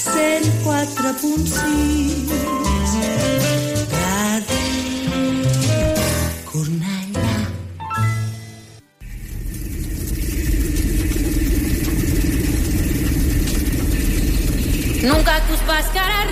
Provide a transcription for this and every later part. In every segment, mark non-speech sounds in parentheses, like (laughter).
104.6 Ràdio Cornellà Nunca tus páscaras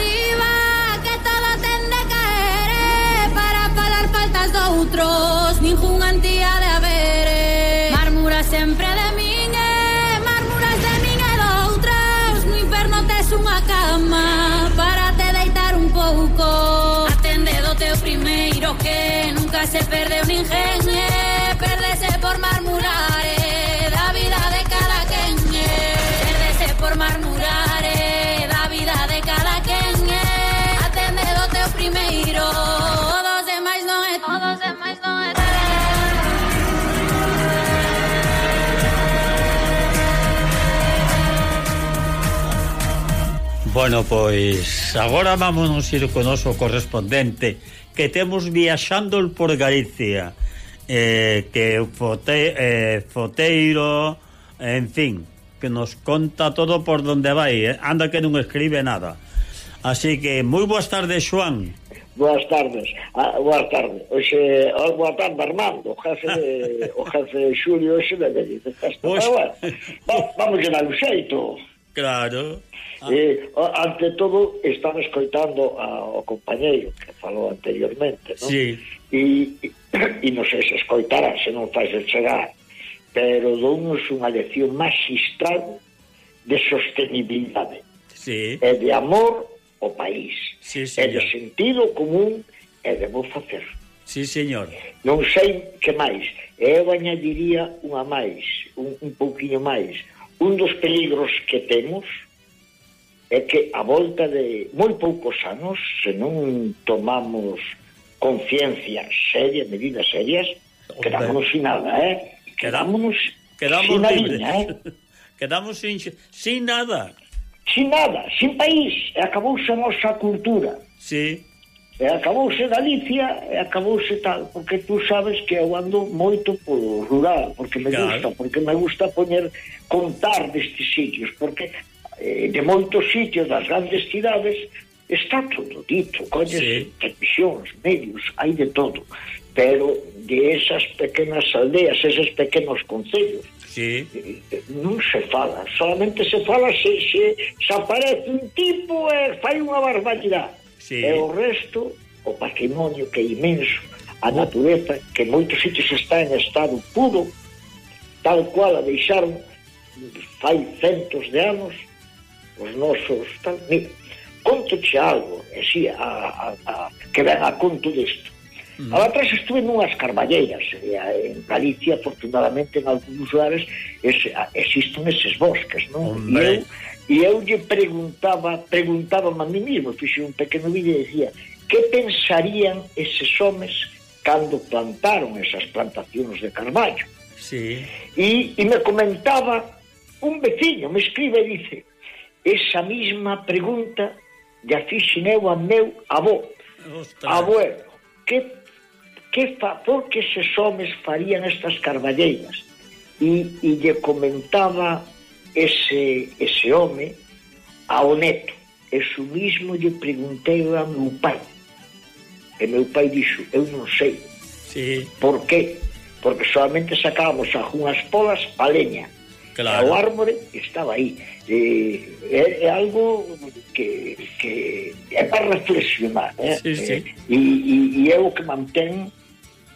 Bueno, pois agora vámonos ir con noso correspondente que temos viaxando por Galicia eh, que fote, eh, foteiro en fin, que nos conta todo por donde vai eh? anda que non escribe nada así que moi boas tardes Xoan Boas tardes. Ah, boas tardes. Oxe, oh, boa tarde, Armando, o jefe de, (laughs) o jefe de Xulio, oxe me Galicia. Pois. Bueno, vamos a dar un xeito. Claro. Ah. Eh, ante todo, estamos escoitando ao compañeiro que falou anteriormente, non? Sí. E, (coughs) e non sei se escoitará, se non faz el chegar, pero dounos unha lección magistral de sostenibilidade. Sí. E de amor ao país. Sí, e de sentido común e de vou facer. Sí, señor. Non sei que máis. Eu añadiría unha máis, un, un pouquinho máis Un dos peligros que temos é que a volta de moi poucos anos, se non tomamos conciencia seria, medidas serias, quedámonos sin nada, eh? Quedámonos quedamos sin nariña, eh? (laughs) quedamos sin, sin nada. Sin nada, sin país. E Acabouse a nosa cultura. Sí. E acabouse Galicia e acabouse tal, porque tú sabes que eu ando moito polo rural, porque me claro. gusta, porque me gusta poñer contar destes sitios, porque eh, de moitos sitios das grandes cidades está todo dito, coñes sí. televisións, medios, hai de todo, pero de esas pequenas aldeas, esos pequenos concellos, sí. Eh, non se fala, solamente se fala se, se, se aparece un tipo e fai unha barbaridade sí. e o resto, o patrimonio que é imenso, a natureza, que en moitos sitios está en estado puro, tal cual a deixaron fai centos de anos os nosos tal, mira, contoche algo e si, a, a, a, que ven a conto disto mm. Ahora atrás estuve nunhas carballeiras e, a, en Galicia afortunadamente en algúns lugares es, a, existen eses bosques non? Hombre. e eu E eu lle preguntaba, preguntaba a mí mismo fixe un pequeno vídeo e decía que pensarían eses homes cando plantaron esas plantacións de carballo. Sí. E, e me comentaba un veciño, me escribe e dice esa misma pregunta ya fixen eu a meu avó. Ostras. Abuelo, que, que fa, por que eses homes farían estas carballeiras? E, e lle comentaba ese, ese home ao neto e su mismo lle preguntei a meu pai e meu pai dixo eu non sei sí. por que? porque solamente sacábamos algunhas polas a leña claro. o árbore estaba aí eh, é, é algo que, que é para reflexionar eh? sí, sí. E, e, e é o que mantén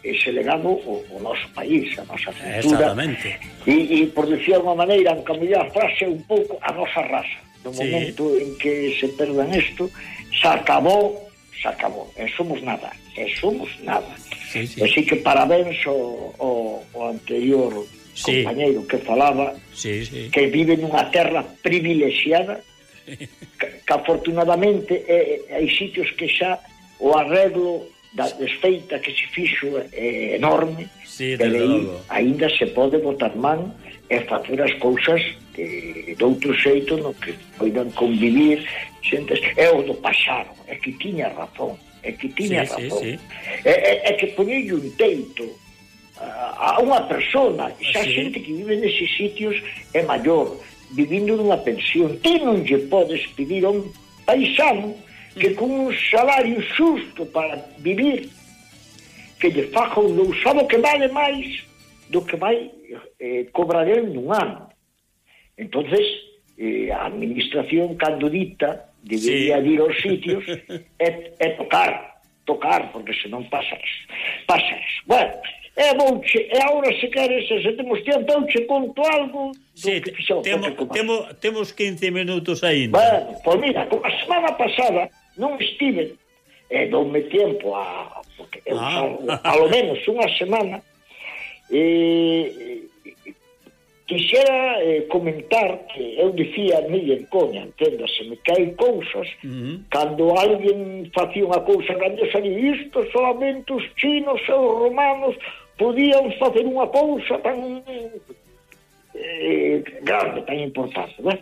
ese legado o, o noso país, a nosa cultura. Exactamente. E, e por decir unha maneira, aunque a mellor frase un pouco a nosa raza. No sí. momento en que se perdan isto, se acabou, se acabou. E somos nada, e somos nada. Sí, sí. Así que parabéns ao, ao, ao anterior sí. compañeiro que falaba sí, sí. que vive nunha terra privilexiada que, que afortunadamente eh, eh, hai sitios que xa o arreglo da desfeita que se fixo é enorme sí, pero aí, ainda se pode botar man e facer as cousas de, de outro xeito no que poidan convivir xentes, é o do pasado é que tiña razón é que tiña sí, razón sí, sí. É, é, é que poñei un teito a, a unha persona ah, xa sí. xente que vive neses sitios é maior vivindo nunha pensión ti non lle podes pedir a un paisano que con un salario xusto para vivir que lle faja un non que vale máis do que vai eh, cobrar el nun ano. Entonces, eh, a administración cando dita debería sí. ir aos sitios e, e tocar, tocar, porque senón pasas, pasas. Bueno, e vouche, e agora se queres, se temos tempo, eu che conto algo sí, que fixo, temo, temo, temos 15 minutos aínda. Bueno, pois pues mira, como a semana pasada non estive e doume tempo a, eu ah. son, palo menos unha semana e, e quixera eh, comentar que eu dicía ni en coña, enténdaseme me caen cousas uh -huh. cando alguén facía unha cousa grandiosa e isto solamente os chinos e os romanos podían facer unha cousa tan eh, grande, tan importante, non?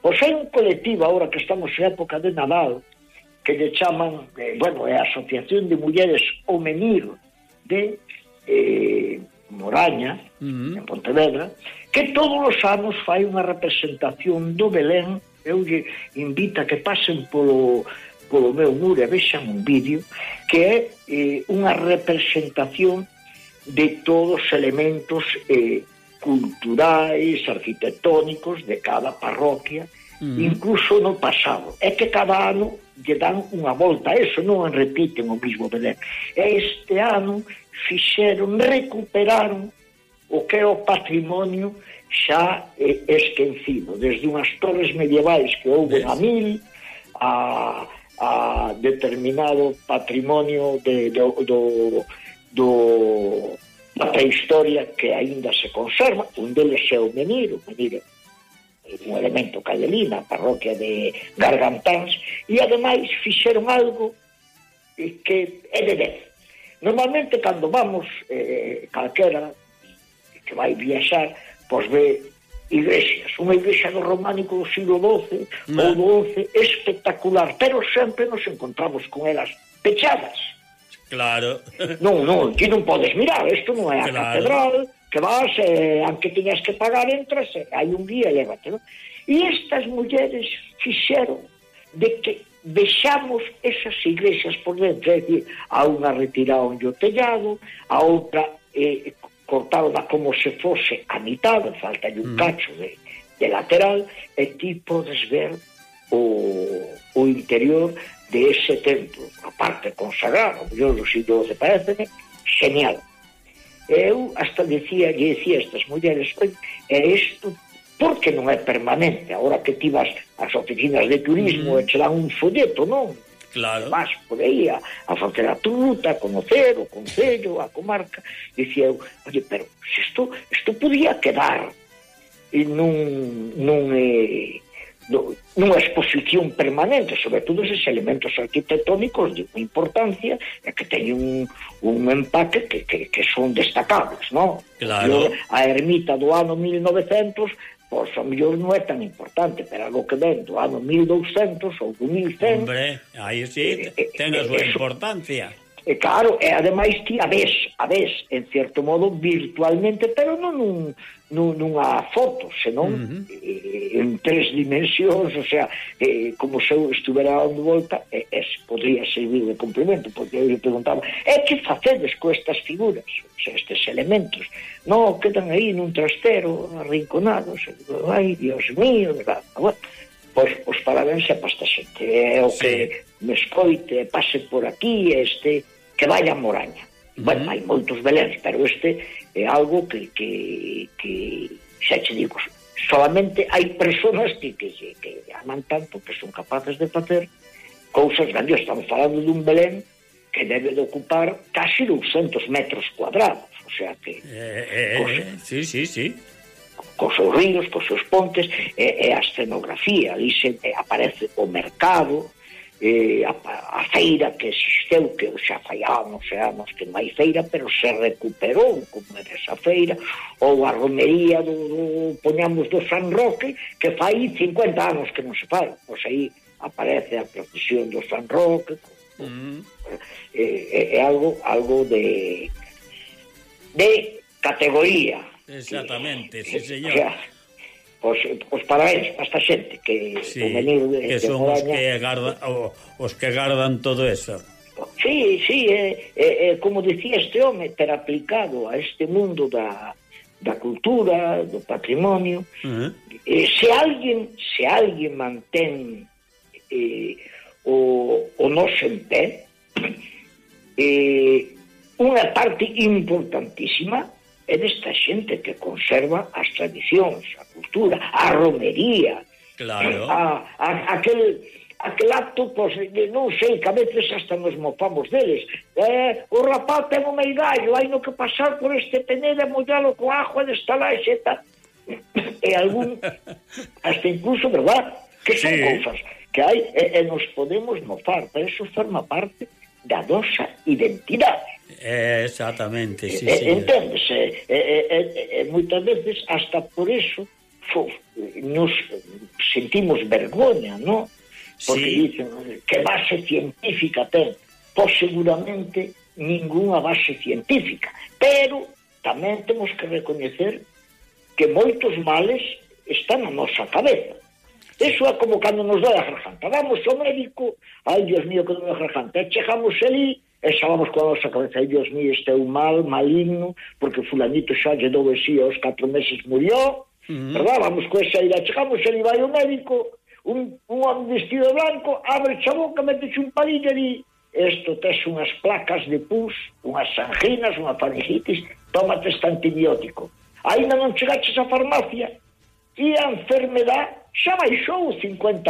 Pois hai un colectivo agora que estamos en época de Nadal, que lle chaman, eh, bueno, é a Asociación de Mulleres Omenil de eh, Moraña, uh -huh. en Pontevedra, que todos os anos fai unha representación do Belén, eu lle invito a que pasen polo, polo meu muro e vexan un vídeo, que é eh, unha representación de todos os elementos eh, culturais, arquitectónicos de cada parroquia, mm. incluso no pasado. É que cada ano lle dan unha volta. A eso, non repiten o mismo Belén. E este ano fixeron, recuperaron o que é o patrimonio xa eh, esquecido, desde unhas torres medievais que houve a mil, a, a determinado patrimonio de, de, do, do, da prehistoria que aínda se conserva, un deles é o Meniro, Meniro un elemento caldelina, parroquia de Gargantáns, e ademais fixeron algo que é de 10. Normalmente, cando vamos, eh, calquera que vai viaxar, pois ve igrexas, unha igrexa do románico do siglo XII no. ou do XI espectacular, pero sempre nos encontramos con elas pechadas. Claro. Non, non, ti non podes mirar, isto non é a claro. catedral, que vas, eh, aunque tiñas que pagar, entras, eh, hai un guía, lévatelo. E estas mulleres fixeron de que vexamos esas igrexas por dentro, é dicir, a unha retiraron o tellado, a outra eh, cortaron como se fose a mitad, falta un mm. cacho de, de lateral, e ti podes ver o, o interior de ese templo, a parte consagrada, yo do siglo XII pareceme, genial. Eu hasta decía, lle decía estas mulleres, é isto porque non é permanente. Ahora que ti vas ás oficinas de turismo mm. e che dan un folleto, non? Claro. Vas por aí a, a facer a truta, a conocer o Concello, a comarca. Dicía eu, oye, pero se isto, isto podía quedar e nun, nun, eh, nunha exposición permanente, sobre todos esos elementos arquitectónicos de unha importancia e que teñen un, un empaque que, que, que son destacables, non? Claro. A ermita do ano 1900 pois a mellor non é tan importante, pero algo que ven do ano 1200 ou do 1100... Hombre, aí sí, eh, eh, ten eh, a súa importancia. E claro, e ademais ti a ves, a ves, en certo modo, virtualmente, pero non nun, nun, nunha foto, senón uh -huh. eh, en tres dimensións, o sea, eh, como se eu estuvera dando volta, eh, es, podría servir de complemento, porque eu lle preguntaba, é que facedes co estas figuras, o sea, estes elementos? No, quedan aí nun trastero, arrinconados, ai, Dios mío, verdad, ah, bueno, pois os parabéns é para esta xente, é o que sí. me escoite, pase por aquí, este que vaya a Moraña. Uh -huh. Bueno, hai moitos Beléns, pero este é algo que, que, que xa che digo, solamente hai personas que, que, que aman tanto que son capaces de facer cousas grandiosas. Estamos falando dun Belén que debe de ocupar casi 200 metros cuadrados. O sea que... Eh, eh, eh, cos, sí, sí, sí. Cos seus ríos, cos seus pontes, e, e a escenografía. Ali se aparece o mercado, eh, a, a feira que existeu, que xa fai anos e anos que non hai feira, pero se recuperou como era esa feira, ou a romería do, do poñamos do San Roque, que fai 50 anos que non se fai. Pois aí aparece a procesión do San Roque, uh -huh. é, é algo algo de de categoría. Exactamente, que, sí, señor. O sea, os, os parabéns para esta xente que, sí, venir, que son que os que, garda, o, os que gardan todo eso. Sí, sí, eh, eh, como dicía este home, pero aplicado a este mundo da, da cultura, do patrimonio, uh -huh. eh, se alguén se alguén mantén eh, o, o noso en pé, eh, unha parte importantísima é desta xente que conserva as tradicións, a cultura, a romería, claro. a, a, aquel aquel acto, pois, non sei, que a veces hasta nos mofamos deles. Eh, o rapaz ten o meigallo, hai no que pasar por este penedo e mollalo co ajo e destalar e xeta. E algún, (laughs) hasta incluso, verdad, que son sí. cousas que hai e, e nos podemos mofar, pero eso forma parte da nosa identidade. É, exactamente, sí, sí. Enténdese, e, e, e, moitas veces hasta por eso fo, nos sentimos vergoña, ¿no? Porque sí. dicen, que base científica ten? Pois seguramente ninguna base científica, pero tamén temos que recoñecer que moitos males están na nosa cabeza. Eso é como cando nos dá a garganta. Vamos ao médico, ai, Dios mío, que dá a garganta. E chegamos ali e xalamos coa nosa cabeza, e Dios mío, este é un mal maligno, porque fulanito xa lle dou así aos catro meses murió, uh -huh. verdad? Vamos coa esa ira, chegamos, e vai o médico, un, un vestido blanco, abre a boca, meteche un palillo e di, esto tes unhas placas de pus, unhas anginas, unha faringitis, tómate este antibiótico. Ainda non chegaches á farmacia e a enfermedad xa baixou o 50%.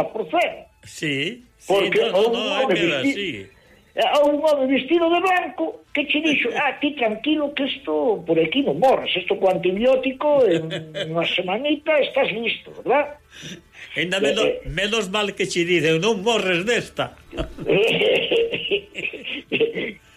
Sí, sí porque no, no, no, hai medo, sí. Eh, a un home vestido de branco que che dixo, ah, ti tranquilo que isto por aquí non morres, isto co antibiótico en unha semanita estás listo, verdad? (laughs) Ainda menos, eh, eh, menos mal que che dicen, non morres desta. (laughs)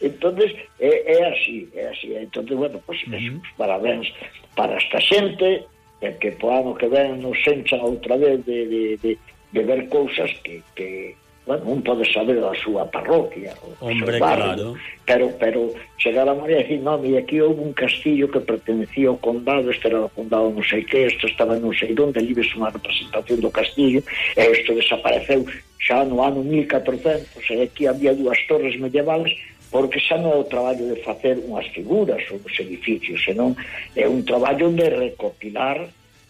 entonces é, é así, é así. Entonces, bueno, pues, uh -huh. parabéns para esta xente, e que po ano que ven nos enchan outra vez de, de, de, de ver cousas que, que, bueno, un pode saber a súa parroquia, Hombre, seu barrio, claro. pero, pero chegar a María e dicir, non, e aquí houve un castillo que pertenecía ao condado, este era o condado non sei que, isto estaba non sei donde, ali ves unha representación do castillo, e isto desapareceu xa no ano 1400, e aquí había dúas torres medievales, porque xa non é o traballo de facer unhas figuras ou os edificios, senón é un traballo de recopilar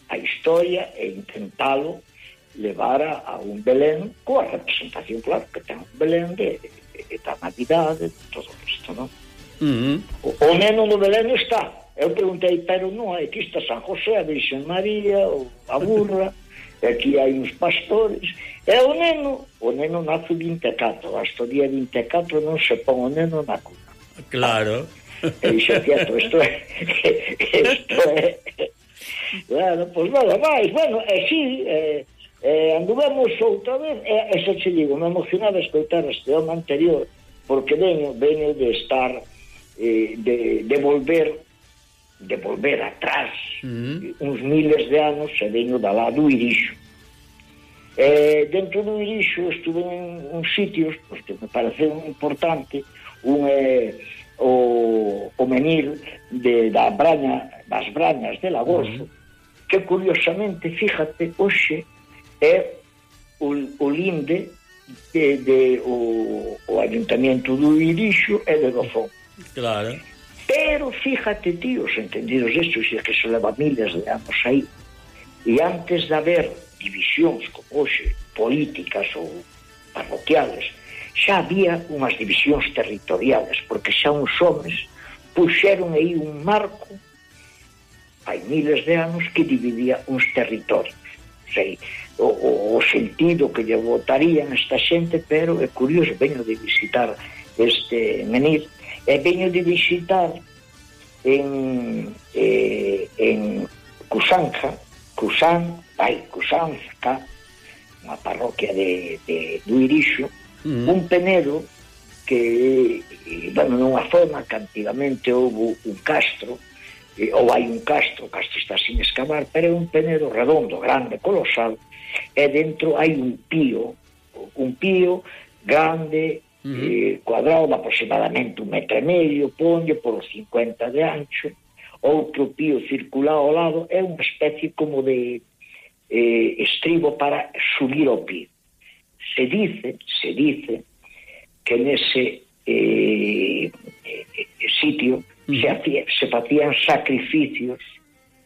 a historia e intentalo levara a un Belén coa representación, claro, que ten un Belén de, de, de, da Navidade, todo isto, non? Uh -huh. o, o neno no Belén está. Eu preguntei, pero non, aquí está San José, a Virxen María, a burra, e aquí hai uns pastores. E o neno, o neno nace 24, hasta o día 24 non se pon o neno na cuna. Claro. E dixen, quieto, isto é... isto é... bueno, pois pues nada máis, bueno, e sí, eh, Eh, anduvemos outra vez, e, eh, e xa che digo, me emocionaba escoitar este home anterior, porque veño, veño de estar, eh, de, de volver, de volver atrás, mm uns miles de anos, e veño da lá do Irixo. Eh, dentro do Irixo estuve en uns sitios pues, que me pareceu importante, un é eh, o, o menir de, da braña, das brañas de Lagoso, mm-hmm. que curiosamente, fíjate, hoxe, é o, o linde de, de o, o ayuntamiento do Irixo e de Gofón. Claro. Pero fíjate, tíos, entendidos isto, e que se leva miles de anos aí, e antes de haber divisións como hoxe, políticas ou parroquiales, xa había unhas divisións territoriales, porque xa uns homens puxeron aí un marco hai miles de anos que dividía uns territorios sei o, o sentido que lle votarían esta xente, pero é curioso, veño de visitar este menir, e veño de visitar en, eh, en Cusanja, Cusán, ai, Cusanca, unha parroquia de, de, do Irixo, mm. Un penedo que, bueno, nunha zona que antigamente houve un castro, e, ou hai un castro, o castro está sin escavar, pero é un penedo redondo, grande, colosal, e dentro hai un pío, un pío grande, uh -huh. eh, cuadrado de aproximadamente un metro e medio, ponlle por 50 de ancho, outro pío circular ao lado, é unha especie como de eh, estribo para subir ao pío. Se dice, se dice, que nese eh, eh, sitio Mhm. se, hacía, se facían sacrificios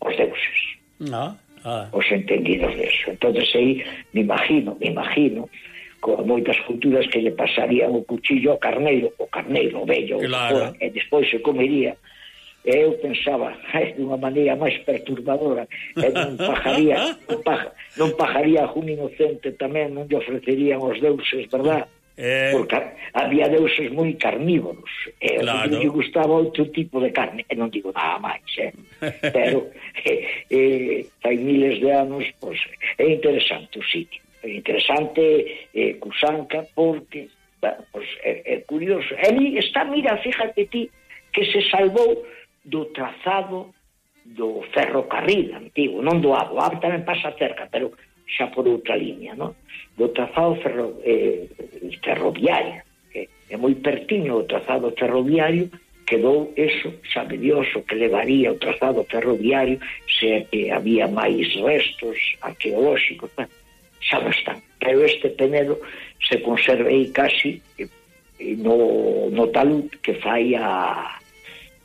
aos deuses. No. Ah. Os entendidos de eso. Entonces aí, me imagino, me imagino, con moitas culturas que lle pasarían o cuchillo ao carneiro, o carneiro, o vello, claro. o, e despois se comería. E eu pensaba, de unha maneira máis perturbadora, e non (laughs) pajaría, non, paja, non pajaría a un inocente tamén, non lle ofrecerían os deuses, verdad? Eh... Porque había deuses moi carnívoros eh, claro. Lle gustaba outro tipo de carne E non digo nada máis eh. (laughs) Pero eh, eh, Hai miles de anos pois, É interesante o sitio É interesante eh, Cusanca Porque bueno, pois, é, é curioso E está, mira, fíjate ti Que se salvou do trazado do ferrocarril antigo Non do abo, abo tamén pasa cerca Pero xa por outra liña, non? Do trazado ferro, eh, ferroviario, que é moi pertiño o trazado ferroviario, quedou eso sabedioso que levaría o trazado ferroviario se que había máis restos arqueolóxicos, bueno, xa non están. Pero este Penedo se conserva aí casi eh, no, no talud que fai a,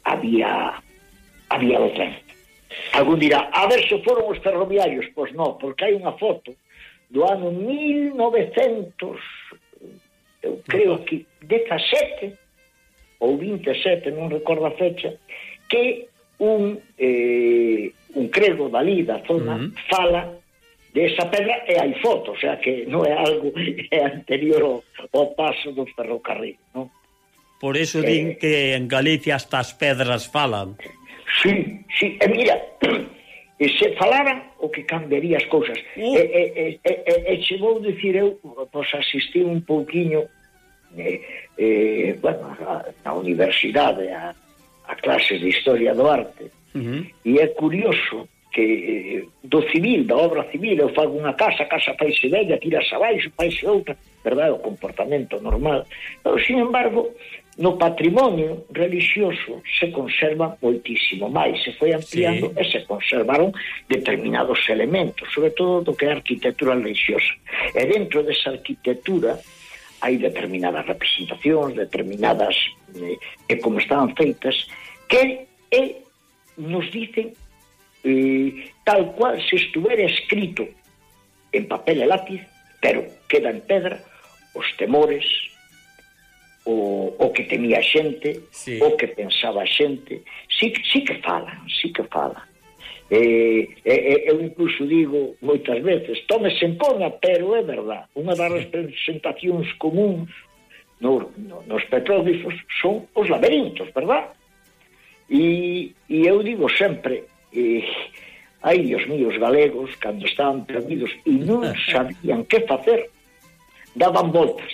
a vía, a vía do tren. Algún dirá, a ver se foron os ferroviarios. Pois non, porque hai unha foto do ano 1900, eu creo que 17 ou 27, non recordo a fecha, que un, eh, un crego dali da zona uh -huh. fala desa pedra e hai foto, o sea que non é algo é (laughs) anterior ao, ao paso do ferrocarril, non? Por eso eh, din eh, que en Galicia hasta as pedras falan. Sí, sí, e mira, (clears throat) e se falaran o que cambiaría as cousas. Uh. E, e, e, e, e che vou dicir eu, pois asistí un pouquiño eh, eh, bueno, a, universidade, a, a clases de historia do arte, uh -huh. e é curioso que eh, do civil, da obra civil, eu fago unha casa, a casa faise bella, tiras abaixo, faise outra, verdade, o comportamento normal. Pero, sin embargo, no patrimonio religioso se conserva moitísimo máis, se foi ampliando sí. e se conservaron determinados elementos, sobre todo do que é a arquitectura religiosa. E dentro desa arquitectura hai determinadas representacións, determinadas eh, e como estaban feitas, que eh, nos dicen eh, tal cual se estuvera escrito en papel e lápiz, pero queda en pedra os temores, o, o que temía a xente, sí. o que pensaba a xente, sí, sí que falan, sí que falan. Eh, eh, eu incluso digo moitas veces, tómese en conta, pero é verdad, unha das representacións comuns no, no, nos petróglifos son os laberintos, verdad? E, e eu digo sempre, eh, ai, Dios mío, os galegos, cando estaban perdidos e non (laughs) sabían que facer, daban voltas.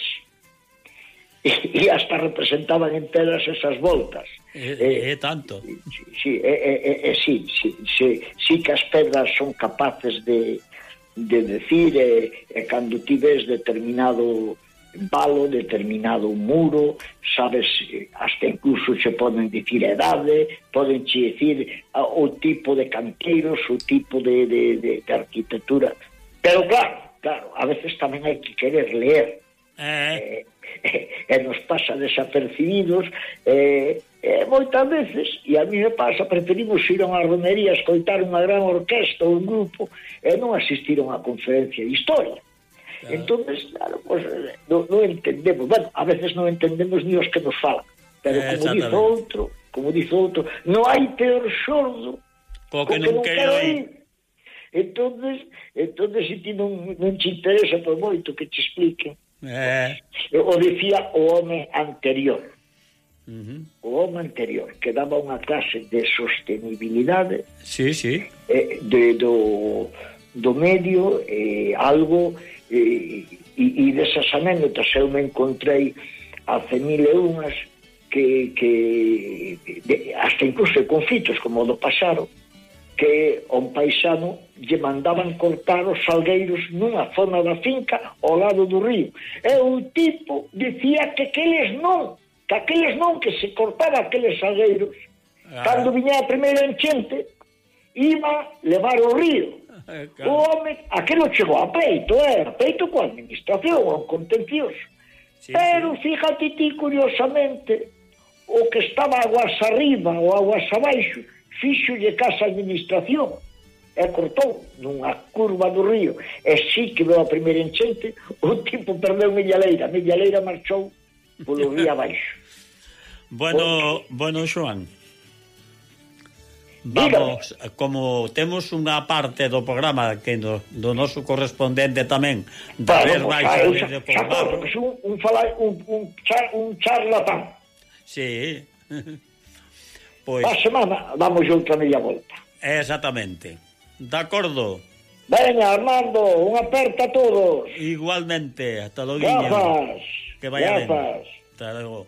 E, e hasta representaban enteras esas voltas. É, eh, é tanto. Sí, é, é, é, sí, sí, sí, sí que as pedras son capaces de, de decir e, e cando ti ves determinado valo determinado muro, sabes, hasta incluso se poden dicir edade, poden che dicir o tipo de canteiros, o tipo de, de, de, de arquitectura. Pero claro, claro, a veces tamén hai que querer leer. Eh. eh. Eh, e nos pasa desapercibidos eh, eh, moitas veces e a mí me pasa, preferimos ir a unha romería escoitar unha gran orquesta ou un grupo e non asistir a unha conferencia de historia Claro. entonces claro, pues, non no entendemos. Bueno, a veces non entendemos ni os que nos falan. Pero eh, como dice outro, como dice outro, non hai peor sordo co que, non quero ir. Entonces, entonces se ti non, non te interesa por moito que te expliquen. Eh. O dicía o home anterior. Uh -huh. O home anterior que daba unha clase de sostenibilidade. Sí, sí. Eh, de, do, do medio eh, algo e, e, e desas anécdotas eu me encontrei a mil e unhas que, que de, hasta incluso conflitos como o do pasaro que un paisano lle mandaban cortar os salgueiros nunha zona da finca ao lado do río e o tipo dicía que aqueles non que aqueles non que se cortaba aqueles salgueiros ah. cando viña a primeira enchente iba levar o río Eh, claro. O home, aquilo chegou a peito, eh, eh? peito coa administración, o contencioso. Sí, Pero sí. fíjate ti, curiosamente, o que estaba aguas arriba ou aguas abaixo, fixolle casa a administración e cortou nunha curva do río. E sí que veo a primeira enchente, o tipo perdeu Millaleira. Millaleira marchou polo río (laughs) abaixo. bueno, Porque... bueno, Joan. Vamos, Dígame. como temos unha parte do programa que no, do noso correspondente tamén da vez máis de Poblado. Un, un, falar, un, un, char, un charlatán. Sí. (laughs) pois... A semana damos outra media volta. Exactamente. De acordo. Venga, Armando, un aperta a todos. Igualmente, hasta logo. Gafas. Que vaya Gafas. ben. Hasta logo.